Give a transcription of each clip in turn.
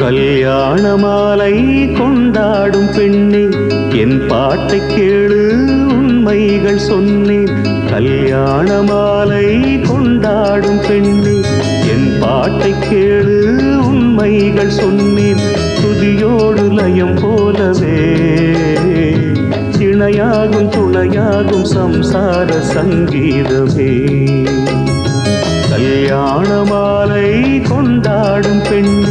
கல்யாண மாலை கொண்டாடும் பெண்ணே என் பாட்டை கேளு உண்மைகள் சொன்னேன். கல்யாண மாலை கொண்டாடும் பெண்ணே என் பாட்டை கேளு உண்மைகள் சொன்னேன். துதியோடு லயம் போலவே இணையாகும் துணையாகும் சம்சார சங்கீதமே. கல்யாண மாலை கொண்டாடும் பெண்ணே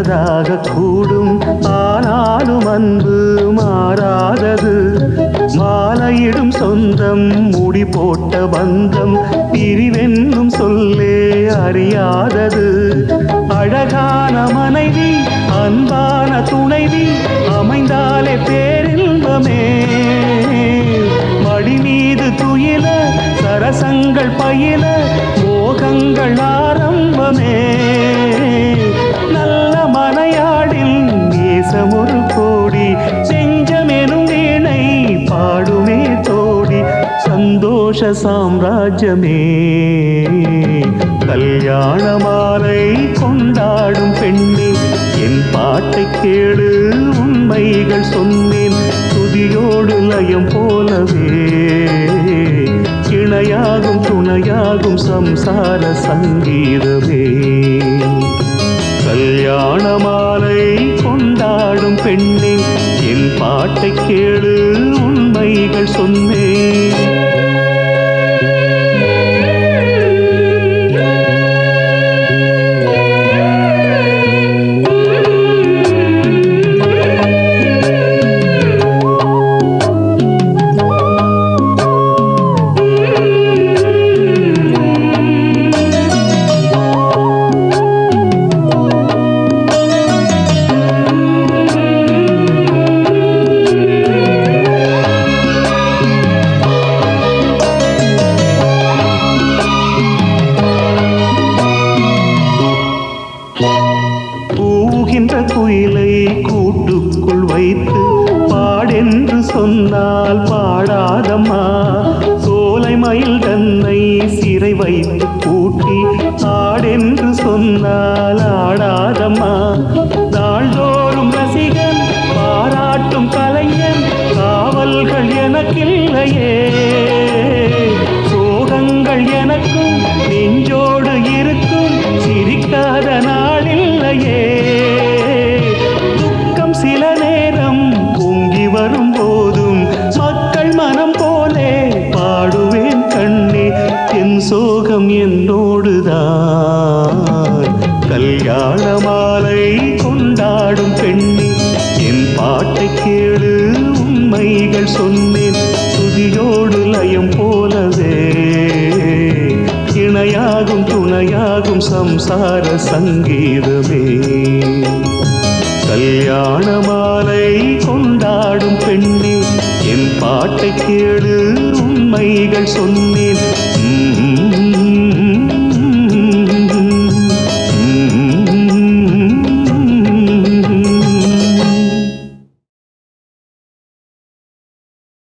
வயதாக கூடும். ஆனாலும் அன்பு மாறாதது. மாலையிடும் சொந்தம் முடி போட்ட பந்தம் பிரிவென்னும் சொல்லே அறியாதது. அழகான மனைவி அன்பான துணைவி அமைந்தாலே பேரின்பமே. மடி மீது துயில சரசங்கள் பயில மோகங்கள் ஆரம்பமே. சந்தோஷ சாம்ராஜ்யமே. கல்யாண மாலை கொண்டாடும் பெண்ணே என் பாட்டை கேடு உண்மைகள் சொன்னேன் துதியோடு லயம் போலவே. இணையாகும் துணையாகும் சம்சார சங்கீதமே. கல்யாண மாலை கொண்டாடும் பெண்ணே என் பாட்டை கேளு உண்மைகள் சொன்னேன். வைத்து பாடென்று சொன்னால் பாடாதம்மா. சோலை மயில் தன்னை சிறை வைத்து பூட்டி ஆடென்று சொன்னால் ஆடாதம்மா. நாள்தோறும் ரசிகன் பாராட்டும் கலைஞன் காவல்கள் எனக்கில்லையே. சோகம் என்னோடுதான். கல்யாண மாலை கொண்டாடும் பெண்ணே என் பாட்டை கேளு உண்மைகள் சொன்னேன். துதியோடு லயம் போலவே இணையாகும் துணையாகும் சம்சார சங்கீதமே. கல்யாண மாலை கொண்டாடும் பெண்ணே என் பாட்டை கேளு உண்மைகள் சொன்னேன்.